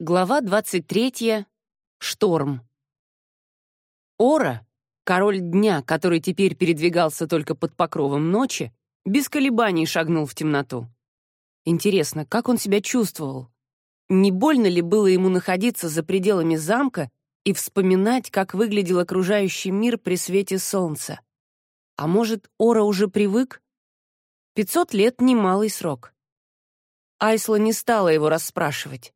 Глава 23. Шторм. Ора, король дня, который теперь передвигался только под покровом ночи, без колебаний шагнул в темноту. Интересно, как он себя чувствовал? Не больно ли было ему находиться за пределами замка и вспоминать, как выглядел окружающий мир при свете солнца? А может, Ора уже привык? Пятьсот лет — немалый срок. Айсла не стала его расспрашивать.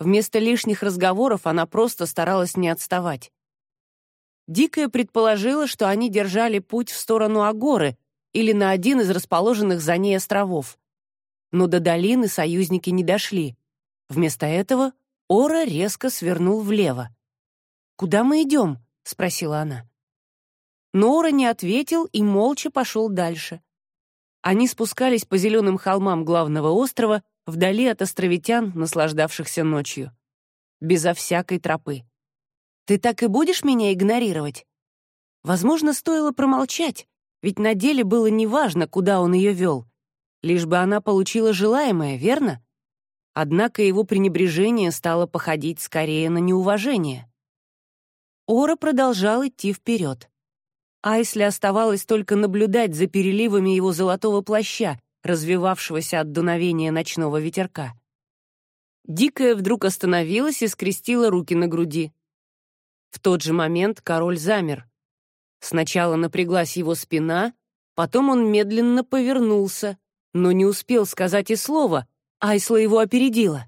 Вместо лишних разговоров она просто старалась не отставать. Дикая предположила, что они держали путь в сторону Агоры или на один из расположенных за ней островов. Но до долины союзники не дошли. Вместо этого Ора резко свернул влево. «Куда мы идем?» — спросила она. Но Ора не ответил и молча пошел дальше. Они спускались по зеленым холмам главного острова, вдали от островитян, наслаждавшихся ночью. Безо всякой тропы. «Ты так и будешь меня игнорировать?» Возможно, стоило промолчать, ведь на деле было неважно, куда он ее вел. Лишь бы она получила желаемое, верно? Однако его пренебрежение стало походить скорее на неуважение. Ора продолжал идти вперед. Айсли оставалось только наблюдать за переливами его золотого плаща, развивавшегося от дуновения ночного ветерка. Дикая вдруг остановилась и скрестила руки на груди. В тот же момент король замер. Сначала напряглась его спина, потом он медленно повернулся, но не успел сказать и слова, Айсла его опередила.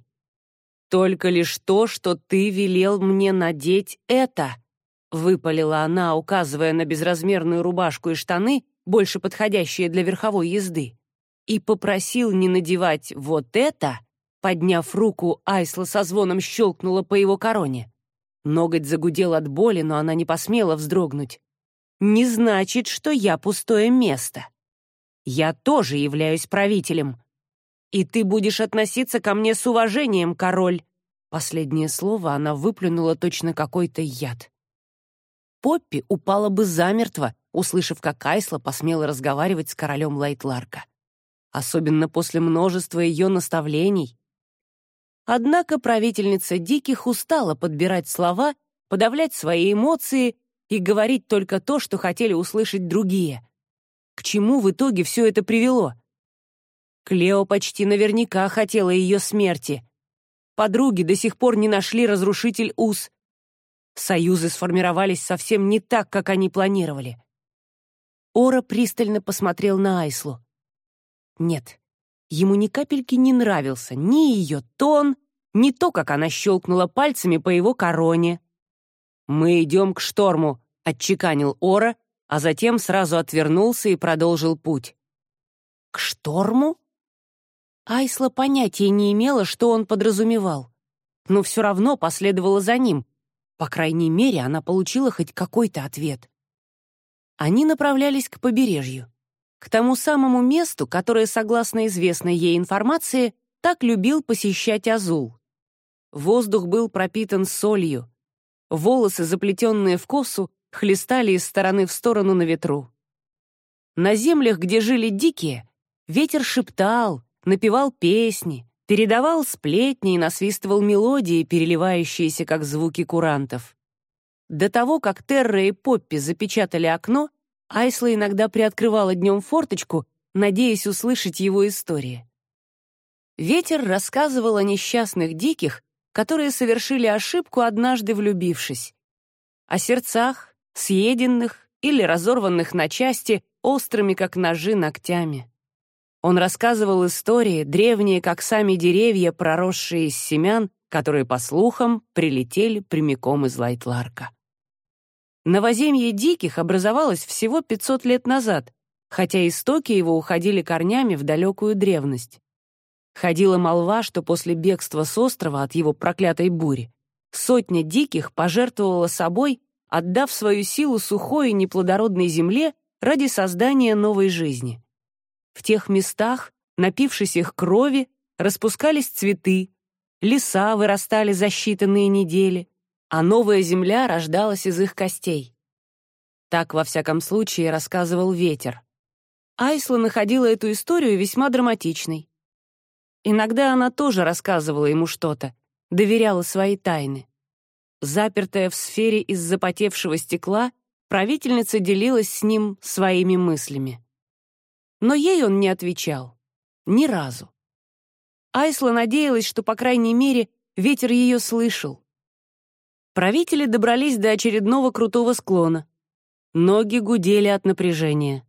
«Только лишь то, что ты велел мне надеть это», — выпалила она, указывая на безразмерную рубашку и штаны, больше подходящие для верховой езды и попросил не надевать вот это, подняв руку, Айсла со звоном щелкнула по его короне. Ноготь загудел от боли, но она не посмела вздрогнуть. «Не значит, что я пустое место. Я тоже являюсь правителем. И ты будешь относиться ко мне с уважением, король». Последнее слово она выплюнула точно какой-то яд. Поппи упала бы замертво, услышав, как Айсла посмела разговаривать с королем Лайтларка особенно после множества ее наставлений. Однако правительница Диких устала подбирать слова, подавлять свои эмоции и говорить только то, что хотели услышать другие. К чему в итоге все это привело? Клео почти наверняка хотела ее смерти. Подруги до сих пор не нашли разрушитель уз. Союзы сформировались совсем не так, как они планировали. Ора пристально посмотрел на Айслу. Нет, ему ни капельки не нравился ни ее тон, ни то, как она щелкнула пальцами по его короне. «Мы идем к шторму», — отчеканил Ора, а затем сразу отвернулся и продолжил путь. «К шторму?» Айсла понятия не имела, что он подразумевал, но все равно последовала за ним. По крайней мере, она получила хоть какой-то ответ. Они направлялись к побережью к тому самому месту, которое, согласно известной ей информации, так любил посещать Азул. Воздух был пропитан солью. Волосы, заплетенные в косу, хлестали из стороны в сторону на ветру. На землях, где жили дикие, ветер шептал, напевал песни, передавал сплетни и насвистывал мелодии, переливающиеся как звуки курантов. До того, как Терра и Поппи запечатали окно, Айсла иногда приоткрывала днем форточку, надеясь услышать его истории. Ветер рассказывал о несчастных диких, которые совершили ошибку, однажды влюбившись. О сердцах, съеденных или разорванных на части острыми, как ножи, ногтями. Он рассказывал истории, древние, как сами деревья, проросшие из семян, которые, по слухам, прилетели прямиком из Лайтларка. Новоземье диких образовалось всего 500 лет назад, хотя истоки его уходили корнями в далекую древность. Ходила молва, что после бегства с острова от его проклятой бури сотня диких пожертвовала собой, отдав свою силу сухой и неплодородной земле ради создания новой жизни. В тех местах, напившись их крови, распускались цветы, леса вырастали за считанные недели, а новая земля рождалась из их костей. Так, во всяком случае, рассказывал ветер. Айсла находила эту историю весьма драматичной. Иногда она тоже рассказывала ему что-то, доверяла свои тайны. Запертая в сфере из запотевшего стекла, правительница делилась с ним своими мыслями. Но ей он не отвечал. Ни разу. Айсла надеялась, что, по крайней мере, ветер ее слышал. Правители добрались до очередного крутого склона. Ноги гудели от напряжения.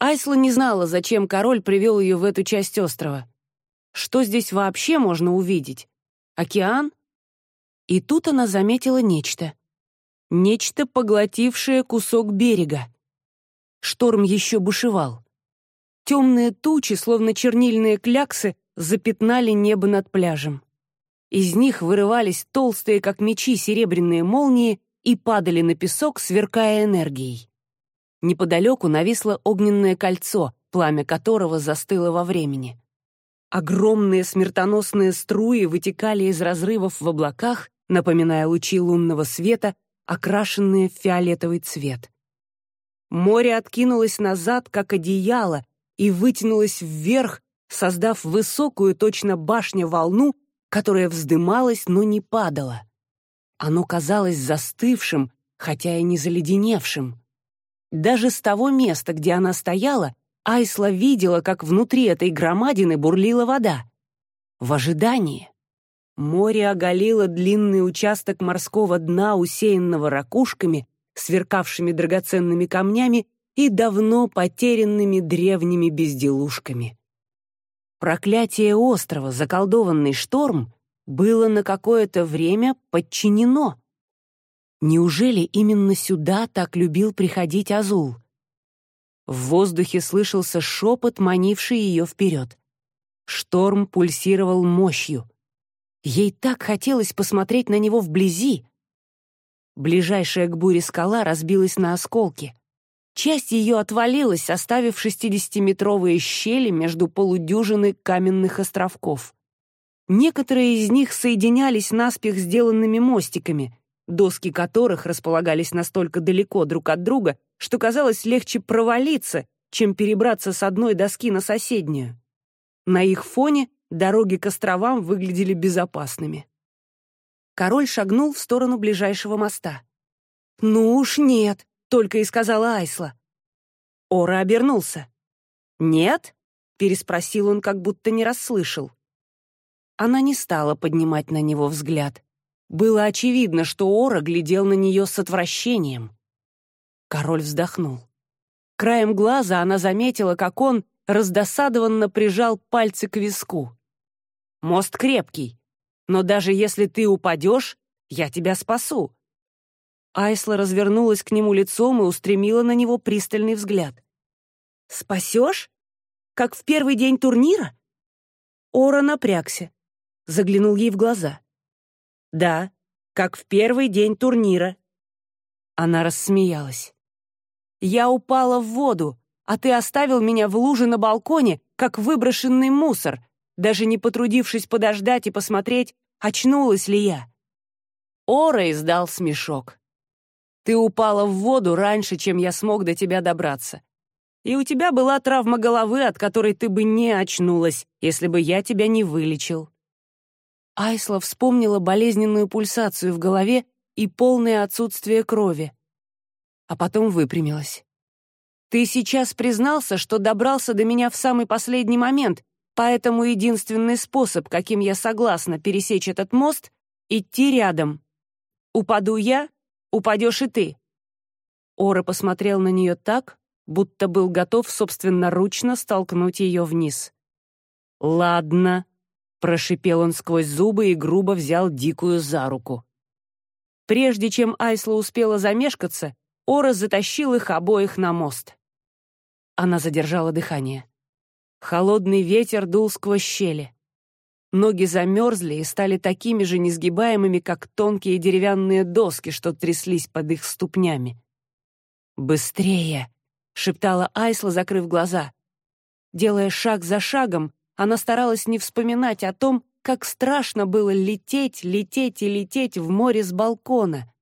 Айсла не знала, зачем король привел ее в эту часть острова. Что здесь вообще можно увидеть? Океан? И тут она заметила нечто. Нечто, поглотившее кусок берега. Шторм еще бушевал. Темные тучи, словно чернильные кляксы, запятнали небо над пляжем. Из них вырывались толстые, как мечи, серебряные молнии и падали на песок, сверкая энергией. Неподалеку нависло огненное кольцо, пламя которого застыло во времени. Огромные смертоносные струи вытекали из разрывов в облаках напоминая лучи лунного света, окрашенные в фиолетовый цвет. Море откинулось назад, как одеяло, и вытянулось вверх, создав высокую, точно башня, волну, которая вздымалась, но не падала. Оно казалось застывшим, хотя и не заледеневшим. Даже с того места, где она стояла, Айсла видела, как внутри этой громадины бурлила вода. В ожидании. Море оголило длинный участок морского дна, усеянного ракушками, сверкавшими драгоценными камнями и давно потерянными древними безделушками. Проклятие острова, заколдованный шторм, было на какое-то время подчинено. Неужели именно сюда так любил приходить Азул? В воздухе слышался шепот, манивший ее вперед. Шторм пульсировал мощью — Ей так хотелось посмотреть на него вблизи. Ближайшая к буре скала разбилась на осколки. Часть ее отвалилась, оставив шестидесятиметровые щели между полудюжины каменных островков. Некоторые из них соединялись наспех сделанными мостиками, доски которых располагались настолько далеко друг от друга, что казалось легче провалиться, чем перебраться с одной доски на соседнюю. На их фоне Дороги к островам выглядели безопасными. Король шагнул в сторону ближайшего моста. «Ну уж нет», — только и сказала Айсла. Ора обернулся. «Нет?» — переспросил он, как будто не расслышал. Она не стала поднимать на него взгляд. Было очевидно, что Ора глядел на нее с отвращением. Король вздохнул. Краем глаза она заметила, как он раздосадованно прижал пальцы к виску. Мост крепкий, но даже если ты упадешь, я тебя спасу». Айсла развернулась к нему лицом и устремила на него пристальный взгляд. «Спасешь? Как в первый день турнира?» Ора напрягся, заглянул ей в глаза. «Да, как в первый день турнира». Она рассмеялась. «Я упала в воду, а ты оставил меня в луже на балконе, как выброшенный мусор, даже не потрудившись подождать и посмотреть, очнулась ли я. Ора издал смешок. «Ты упала в воду раньше, чем я смог до тебя добраться. И у тебя была травма головы, от которой ты бы не очнулась, если бы я тебя не вылечил». Айсла вспомнила болезненную пульсацию в голове и полное отсутствие крови. А потом выпрямилась. «Ты сейчас признался, что добрался до меня в самый последний момент, Поэтому единственный способ, каким я согласна пересечь этот мост — идти рядом. Упаду я, упадешь и ты. Ора посмотрел на нее так, будто был готов собственноручно столкнуть ее вниз. «Ладно», — прошипел он сквозь зубы и грубо взял Дикую за руку. Прежде чем Айсла успела замешкаться, Ора затащил их обоих на мост. Она задержала дыхание. Холодный ветер дул сквозь щели. Ноги замерзли и стали такими же несгибаемыми, как тонкие деревянные доски, что тряслись под их ступнями. «Быстрее!» — шептала Айсла, закрыв глаза. Делая шаг за шагом, она старалась не вспоминать о том, как страшно было лететь, лететь и лететь в море с балкона,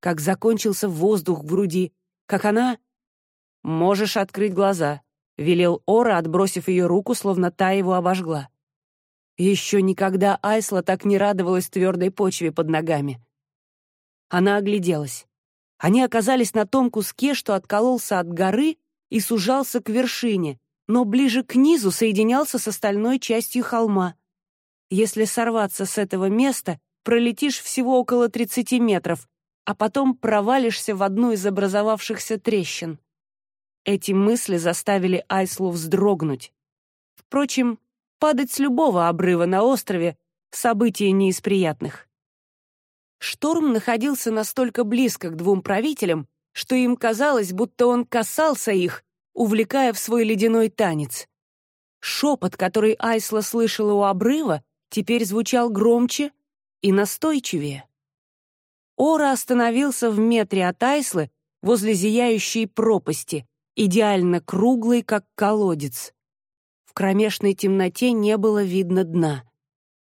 как закончился воздух в груди, как она... «Можешь открыть глаза», — велел Ора, отбросив ее руку, словно та его обожгла. Еще никогда Айсла так не радовалась твердой почве под ногами. Она огляделась. Они оказались на том куске, что откололся от горы и сужался к вершине, но ближе к низу соединялся с остальной частью холма. Если сорваться с этого места, пролетишь всего около 30 метров, а потом провалишься в одну из образовавшихся трещин. Эти мысли заставили Айслу вздрогнуть. Впрочем, падать с любого обрыва на острове — событие не из приятных. Шторм находился настолько близко к двум правителям, что им казалось, будто он касался их, увлекая в свой ледяной танец. Шепот, который Айсла слышала у обрыва, теперь звучал громче и настойчивее. Ора остановился в метре от Айслы возле зияющей пропасти, идеально круглой, как колодец. В кромешной темноте не было видно дна.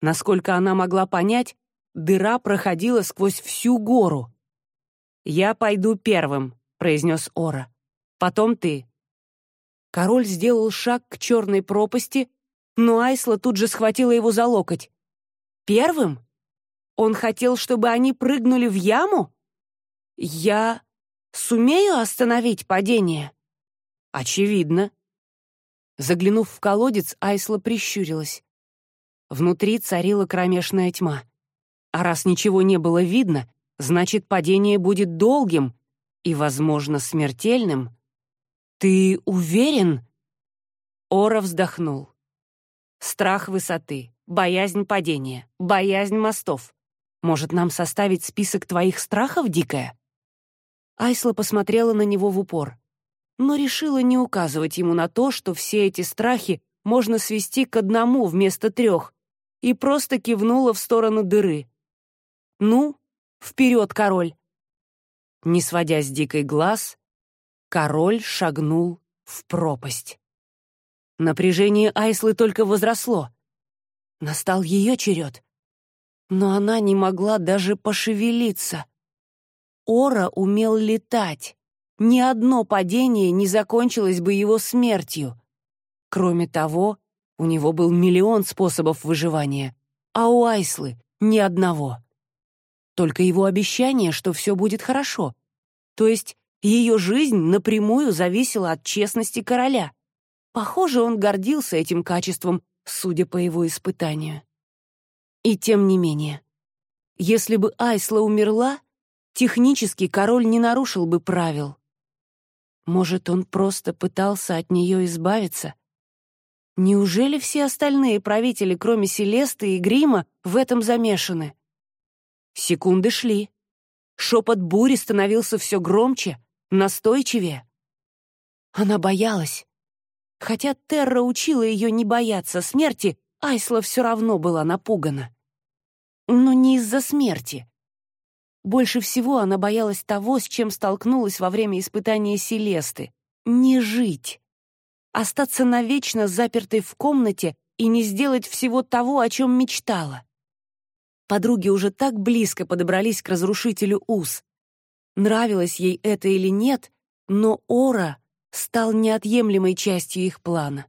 Насколько она могла понять, дыра проходила сквозь всю гору. «Я пойду первым», — произнес Ора. «Потом ты». Король сделал шаг к черной пропасти, но Айсла тут же схватила его за локоть. «Первым? Он хотел, чтобы они прыгнули в яму? Я сумею остановить падение?» «Очевидно», Заглянув в колодец, Айсла прищурилась. Внутри царила кромешная тьма. А раз ничего не было видно, значит, падение будет долгим и, возможно, смертельным. «Ты уверен?» Ора вздохнул. «Страх высоты, боязнь падения, боязнь мостов. Может, нам составить список твоих страхов, Дикая?» Айсла посмотрела на него в упор но решила не указывать ему на то, что все эти страхи можно свести к одному вместо трех, и просто кивнула в сторону дыры. «Ну, вперед, король!» Не сводя с дикой глаз, король шагнул в пропасть. Напряжение Айслы только возросло. Настал ее черед. Но она не могла даже пошевелиться. Ора умел летать ни одно падение не закончилось бы его смертью. Кроме того, у него был миллион способов выживания, а у Айслы — ни одного. Только его обещание, что все будет хорошо. То есть ее жизнь напрямую зависела от честности короля. Похоже, он гордился этим качеством, судя по его испытанию. И тем не менее, если бы Айсла умерла, технически король не нарушил бы правил. Может, он просто пытался от нее избавиться? Неужели все остальные правители, кроме Селесты и Грима, в этом замешаны? Секунды шли. Шепот бури становился все громче, настойчивее. Она боялась. Хотя Терра учила ее не бояться смерти, Айсла все равно была напугана. Но не из-за смерти. Больше всего она боялась того, с чем столкнулась во время испытания Селесты — не жить. Остаться навечно запертой в комнате и не сделать всего того, о чем мечтала. Подруги уже так близко подобрались к разрушителю уз. Нравилось ей это или нет, но Ора стал неотъемлемой частью их плана.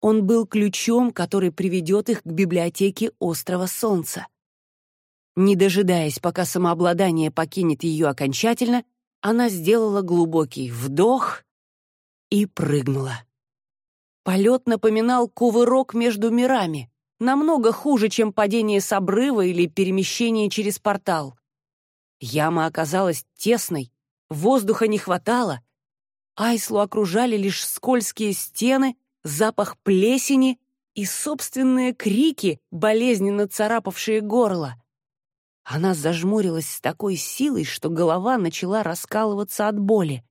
Он был ключом, который приведет их к библиотеке Острова Солнца. Не дожидаясь, пока самообладание покинет ее окончательно, она сделала глубокий вдох и прыгнула. Полет напоминал кувырок между мирами, намного хуже, чем падение с обрыва или перемещение через портал. Яма оказалась тесной, воздуха не хватало. Айслу окружали лишь скользкие стены, запах плесени и собственные крики, болезненно царапавшие горло. Она зажмурилась с такой силой, что голова начала раскалываться от боли.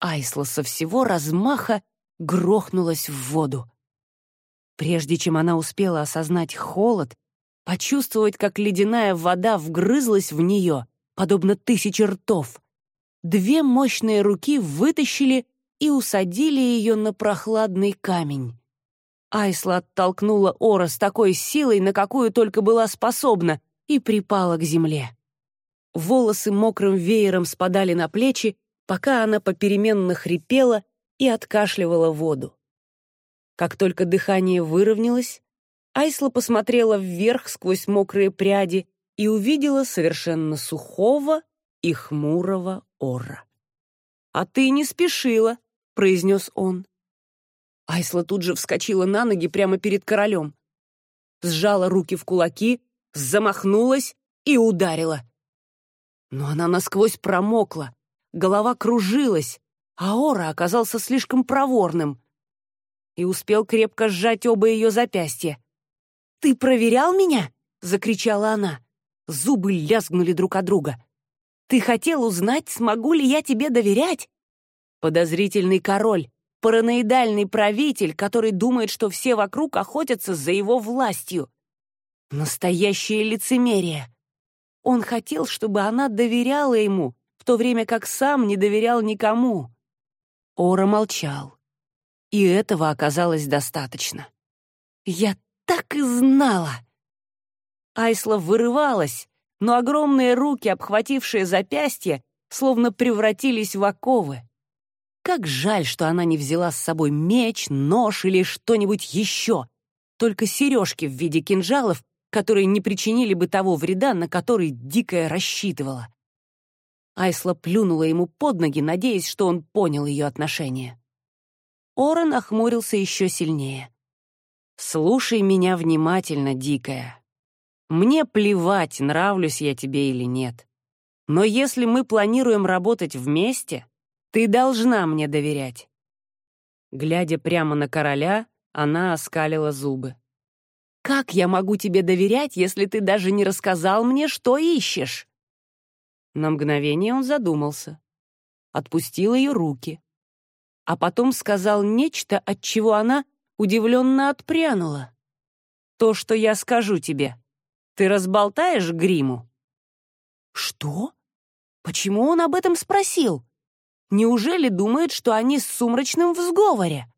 Айсла со всего размаха грохнулась в воду. Прежде чем она успела осознать холод, почувствовать, как ледяная вода вгрызлась в нее, подобно тысяче ртов, две мощные руки вытащили и усадили ее на прохладный камень. Айсла оттолкнула Ора с такой силой, на какую только была способна, и припала к земле. Волосы мокрым веером спадали на плечи, пока она попеременно хрипела и откашливала воду. Как только дыхание выровнялось, Айсла посмотрела вверх сквозь мокрые пряди и увидела совершенно сухого и хмурого ора. «А ты не спешила», — произнес он. Айсла тут же вскочила на ноги прямо перед королем. Сжала руки в кулаки, замахнулась и ударила. Но она насквозь промокла, голова кружилась, а Ора оказался слишком проворным и успел крепко сжать оба ее запястья. «Ты проверял меня?» — закричала она. Зубы лязгнули друг от друга. «Ты хотел узнать, смогу ли я тебе доверять?» Подозрительный король, параноидальный правитель, который думает, что все вокруг охотятся за его властью. Настоящее лицемерие. Он хотел, чтобы она доверяла ему, в то время как сам не доверял никому. Ора молчал. И этого оказалось достаточно. «Я так и знала!» Айсла вырывалась, но огромные руки, обхватившие запястье, словно превратились в оковы. Как жаль, что она не взяла с собой меч, нож или что-нибудь еще. Только сережки в виде кинжалов, которые не причинили бы того вреда, на который Дикая рассчитывала. Айсла плюнула ему под ноги, надеясь, что он понял ее отношение. Ора нахмурился еще сильнее. «Слушай меня внимательно, Дикая. Мне плевать, нравлюсь я тебе или нет. Но если мы планируем работать вместе, ты должна мне доверять». Глядя прямо на короля, она оскалила зубы. «Как я могу тебе доверять, если ты даже не рассказал мне, что ищешь?» На мгновение он задумался. Отпустил ее руки. А потом сказал нечто, от чего она удивленно отпрянула. «То, что я скажу тебе, ты разболтаешь гриму?» «Что? Почему он об этом спросил?» Неужели думает, что они с Сумрачным в сговоре?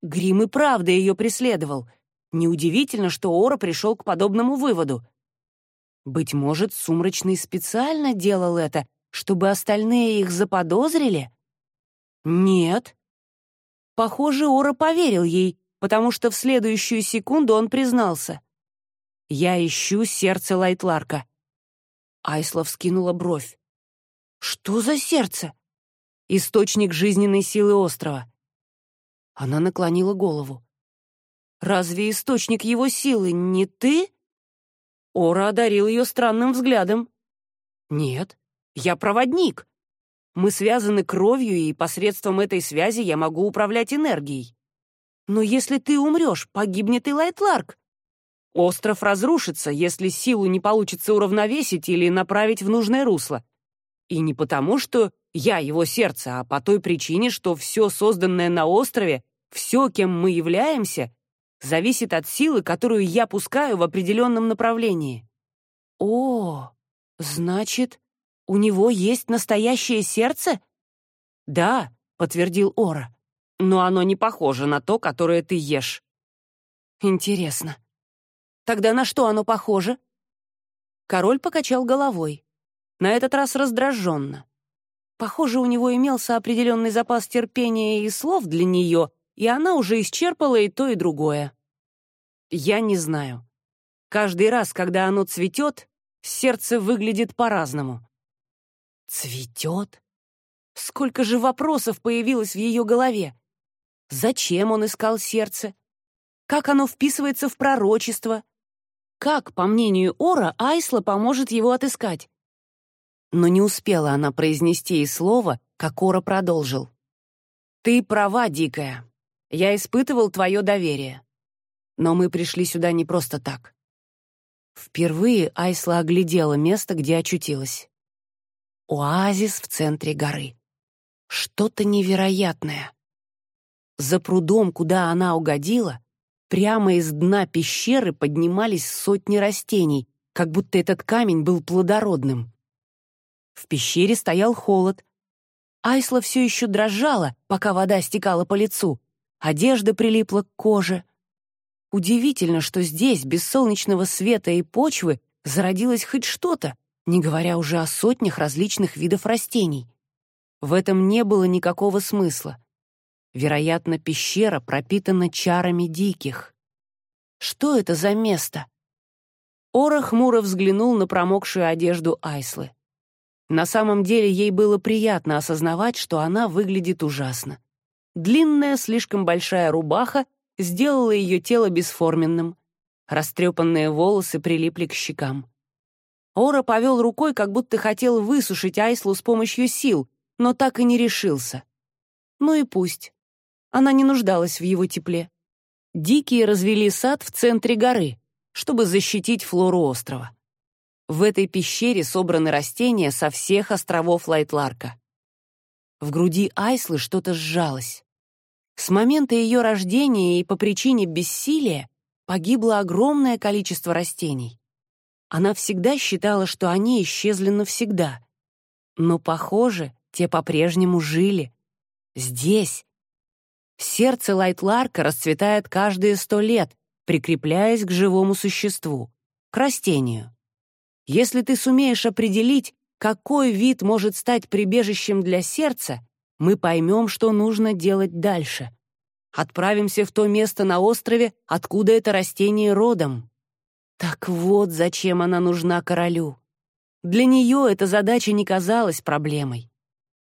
Грим и правда ее преследовал. Неудивительно, что Ора пришел к подобному выводу. Быть может, Сумрачный специально делал это, чтобы остальные их заподозрили? Нет. Похоже, Ора поверил ей, потому что в следующую секунду он признался. «Я ищу сердце Лайтларка». Айслав скинула бровь. «Что за сердце?» источник жизненной силы острова. Она наклонила голову. «Разве источник его силы не ты?» Ора одарил ее странным взглядом. «Нет, я проводник. Мы связаны кровью, и посредством этой связи я могу управлять энергией. Но если ты умрешь, погибнет и Лайтларк. Остров разрушится, если силу не получится уравновесить или направить в нужное русло. И не потому, что я его сердце, а по той причине, что все созданное на острове, все, кем мы являемся, зависит от силы, которую я пускаю в определенном направлении. О, значит, у него есть настоящее сердце? Да, подтвердил Ора, но оно не похоже на то, которое ты ешь. Интересно. Тогда на что оно похоже? Король покачал головой. На этот раз раздраженно. Похоже, у него имелся определенный запас терпения и слов для нее, и она уже исчерпала и то, и другое. Я не знаю. Каждый раз, когда оно цветет, сердце выглядит по-разному. Цветет? Сколько же вопросов появилось в ее голове? Зачем он искал сердце? Как оно вписывается в пророчество? Как, по мнению Ора, Айсла поможет его отыскать? Но не успела она произнести и слова, как Кора продолжил. «Ты права, Дикая. Я испытывал твое доверие. Но мы пришли сюда не просто так». Впервые Айсла оглядела место, где очутилась. Оазис в центре горы. Что-то невероятное. За прудом, куда она угодила, прямо из дна пещеры поднимались сотни растений, как будто этот камень был плодородным. В пещере стоял холод. Айсла все еще дрожала, пока вода стекала по лицу. Одежда прилипла к коже. Удивительно, что здесь, без солнечного света и почвы, зародилось хоть что-то, не говоря уже о сотнях различных видов растений. В этом не было никакого смысла. Вероятно, пещера пропитана чарами диких. Что это за место? Ора хмуро взглянул на промокшую одежду Айслы. На самом деле ей было приятно осознавать, что она выглядит ужасно. Длинная, слишком большая рубаха сделала ее тело бесформенным. Растрепанные волосы прилипли к щекам. Ора повел рукой, как будто хотел высушить Айслу с помощью сил, но так и не решился. Ну и пусть. Она не нуждалась в его тепле. Дикие развели сад в центре горы, чтобы защитить флору острова. В этой пещере собраны растения со всех островов Лайтларка. В груди Айслы что-то сжалось. С момента ее рождения и по причине бессилия погибло огромное количество растений. Она всегда считала, что они исчезли навсегда. Но, похоже, те по-прежнему жили. Здесь. Сердце Лайтларка расцветает каждые сто лет, прикрепляясь к живому существу, к растению. Если ты сумеешь определить, какой вид может стать прибежищем для сердца, мы поймем, что нужно делать дальше. Отправимся в то место на острове, откуда это растение родом. Так вот, зачем она нужна королю. Для нее эта задача не казалась проблемой.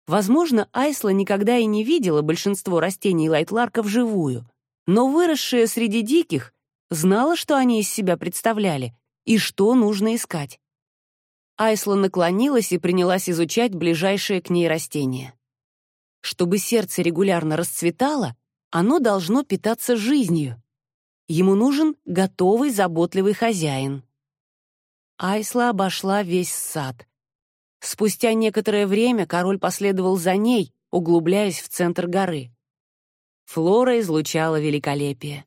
Возможно, Айсла никогда и не видела большинство растений Лайтларка вживую, но выросшая среди диких знала, что они из себя представляли и что нужно искать. Айсла наклонилась и принялась изучать ближайшее к ней растение. Чтобы сердце регулярно расцветало, оно должно питаться жизнью. Ему нужен готовый, заботливый хозяин. Айсла обошла весь сад. Спустя некоторое время король последовал за ней, углубляясь в центр горы. Флора излучала великолепие.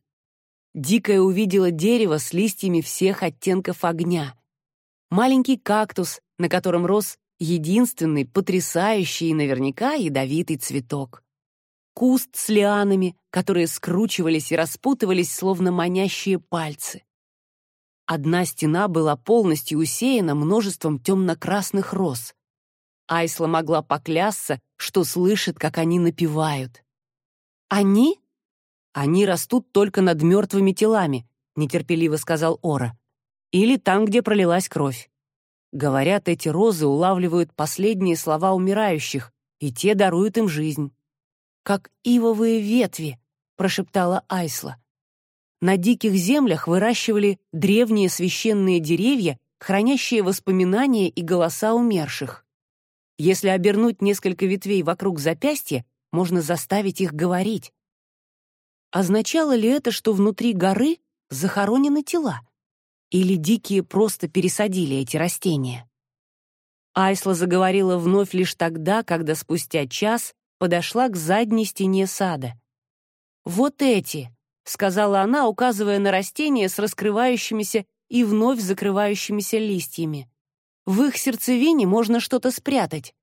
Дикая увидела дерево с листьями всех оттенков огня, маленький кактус, на котором рос единственный, потрясающий и наверняка ядовитый цветок. Куст с лианами, которые скручивались и распутывались, словно манящие пальцы. Одна стена была полностью усеяна множеством темно-красных роз. Айсла могла поклясться, что слышит, как они напевают. «Они?» «Они растут только над мертвыми телами», — нетерпеливо сказал Ора или там, где пролилась кровь. Говорят, эти розы улавливают последние слова умирающих, и те даруют им жизнь. «Как ивовые ветви», — прошептала Айсла. На диких землях выращивали древние священные деревья, хранящие воспоминания и голоса умерших. Если обернуть несколько ветвей вокруг запястья, можно заставить их говорить. Означало ли это, что внутри горы захоронены тела? Или дикие просто пересадили эти растения? Айсла заговорила вновь лишь тогда, когда спустя час подошла к задней стене сада. «Вот эти», — сказала она, указывая на растения с раскрывающимися и вновь закрывающимися листьями. «В их сердцевине можно что-то спрятать.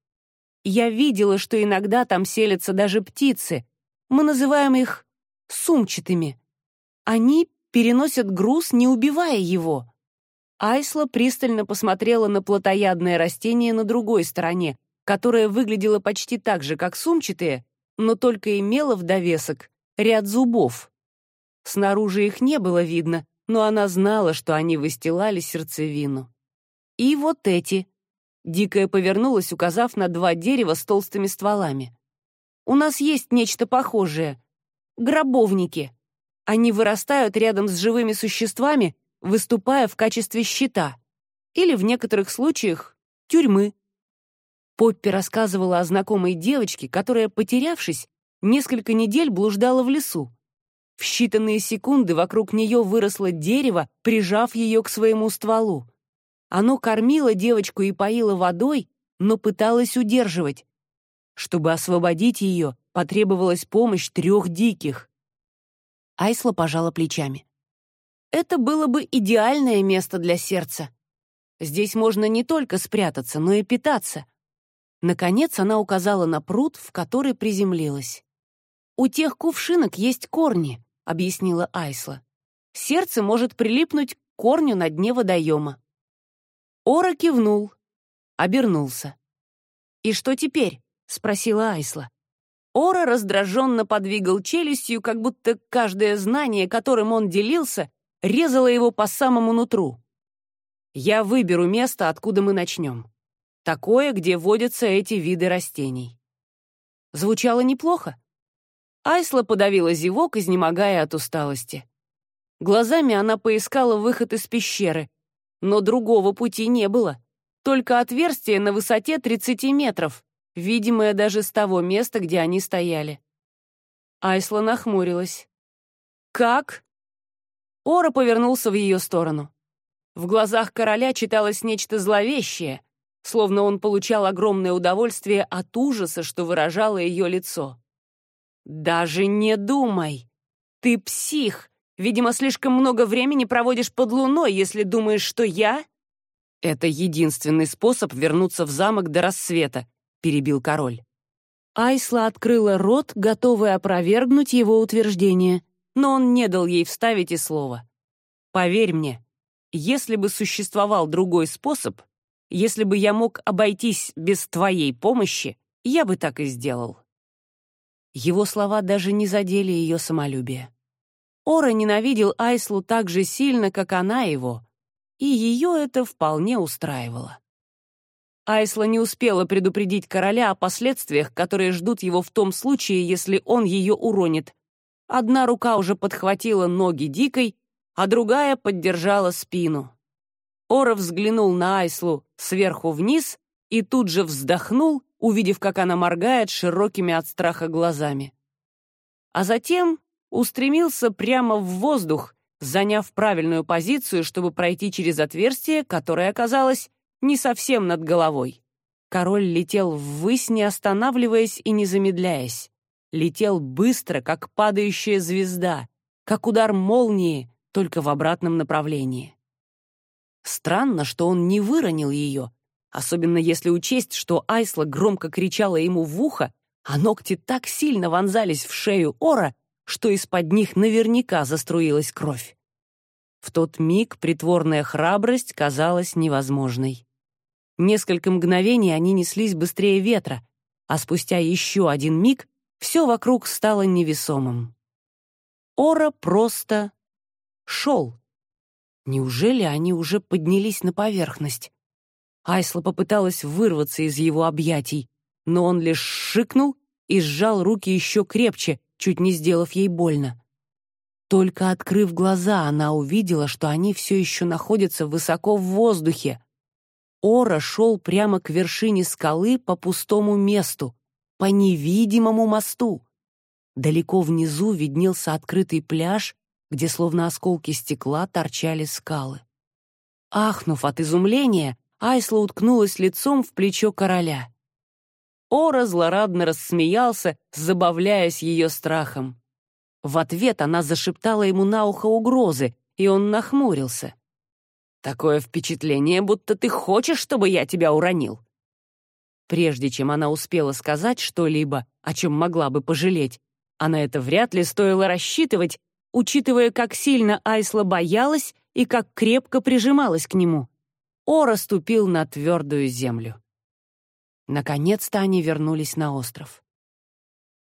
Я видела, что иногда там селятся даже птицы. Мы называем их сумчатыми. Они переносят груз, не убивая его. Айсла пристально посмотрела на плотоядное растение на другой стороне, которое выглядело почти так же, как сумчатые, но только имело в довесок ряд зубов. Снаружи их не было видно, но она знала, что они выстилали сердцевину. И вот эти. Дикая повернулась, указав на два дерева с толстыми стволами. «У нас есть нечто похожее. Гробовники». Они вырастают рядом с живыми существами, выступая в качестве щита. Или в некоторых случаях — тюрьмы. Поппи рассказывала о знакомой девочке, которая, потерявшись, несколько недель блуждала в лесу. В считанные секунды вокруг нее выросло дерево, прижав ее к своему стволу. Оно кормило девочку и поило водой, но пыталось удерживать. Чтобы освободить ее, потребовалась помощь трех диких. Айсла пожала плечами. Это было бы идеальное место для сердца. Здесь можно не только спрятаться, но и питаться. Наконец она указала на пруд, в который приземлилась. «У тех кувшинок есть корни», — объяснила Айсла. «Сердце может прилипнуть к корню на дне водоема». Ора кивнул, обернулся. «И что теперь?» — спросила Айсла. Ора раздраженно подвигал челюстью, как будто каждое знание, которым он делился, резала его по самому нутру. Я выберу место, откуда мы начнем. Такое, где водятся эти виды растений. Звучало неплохо. Айсла подавила зевок, изнемогая от усталости. Глазами она поискала выход из пещеры, но другого пути не было. Только отверстие на высоте 30 метров, видимое даже с того места, где они стояли. Айсла нахмурилась. «Как?» Ора повернулся в ее сторону. В глазах короля читалось нечто зловещее, словно он получал огромное удовольствие от ужаса, что выражало ее лицо. «Даже не думай! Ты псих! Видимо, слишком много времени проводишь под луной, если думаешь, что я...» «Это единственный способ вернуться в замок до рассвета», — перебил король. Айсла открыла рот, готовая опровергнуть его утверждение, но он не дал ей вставить и слова. «Поверь мне, если бы существовал другой способ, если бы я мог обойтись без твоей помощи, я бы так и сделал». Его слова даже не задели ее самолюбие. Ора ненавидел Айслу так же сильно, как она его, и ее это вполне устраивало. Айсла не успела предупредить короля о последствиях, которые ждут его в том случае, если он ее уронит. Одна рука уже подхватила ноги Дикой, а другая поддержала спину. Ора взглянул на Айслу сверху вниз и тут же вздохнул, увидев, как она моргает широкими от страха глазами. А затем устремился прямо в воздух, заняв правильную позицию, чтобы пройти через отверстие, которое оказалось не совсем над головой. Король летел ввысь, не останавливаясь и не замедляясь. Летел быстро, как падающая звезда, как удар молнии, только в обратном направлении. Странно, что он не выронил ее, особенно если учесть, что Айсла громко кричала ему в ухо, а ногти так сильно вонзались в шею Ора, что из-под них наверняка заструилась кровь. В тот миг притворная храбрость казалась невозможной. Несколько мгновений они неслись быстрее ветра, а спустя еще один миг все вокруг стало невесомым. Ора просто шел. Неужели они уже поднялись на поверхность? Айсла попыталась вырваться из его объятий, но он лишь шикнул и сжал руки еще крепче, чуть не сделав ей больно. Только открыв глаза, она увидела, что они все еще находятся высоко в воздухе. Ора шел прямо к вершине скалы по пустому месту, по невидимому мосту. Далеко внизу виднелся открытый пляж, где словно осколки стекла торчали скалы. Ахнув от изумления, Айсла уткнулась лицом в плечо короля. Ора злорадно рассмеялся, забавляясь ее страхом. В ответ она зашептала ему на ухо угрозы, и он нахмурился. «Такое впечатление, будто ты хочешь, чтобы я тебя уронил». Прежде чем она успела сказать что-либо, о чем могла бы пожалеть, а на это вряд ли стоило рассчитывать, учитывая, как сильно Айсла боялась и как крепко прижималась к нему. Ора ступил на твердую землю. Наконец-то они вернулись на остров.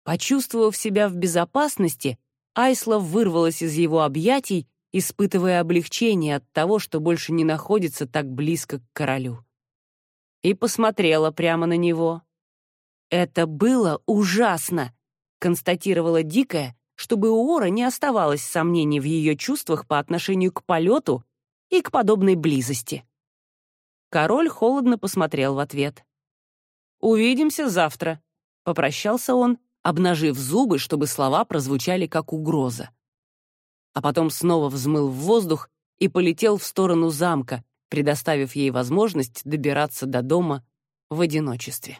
Почувствовав себя в безопасности, Айсла вырвалась из его объятий, испытывая облегчение от того, что больше не находится так близко к королю. И посмотрела прямо на него. «Это было ужасно!» — констатировала Дикая, чтобы у Ора не оставалось сомнений в ее чувствах по отношению к полету и к подобной близости. Король холодно посмотрел в ответ. «Увидимся завтра», — попрощался он, обнажив зубы, чтобы слова прозвучали как угроза. А потом снова взмыл в воздух и полетел в сторону замка, предоставив ей возможность добираться до дома в одиночестве.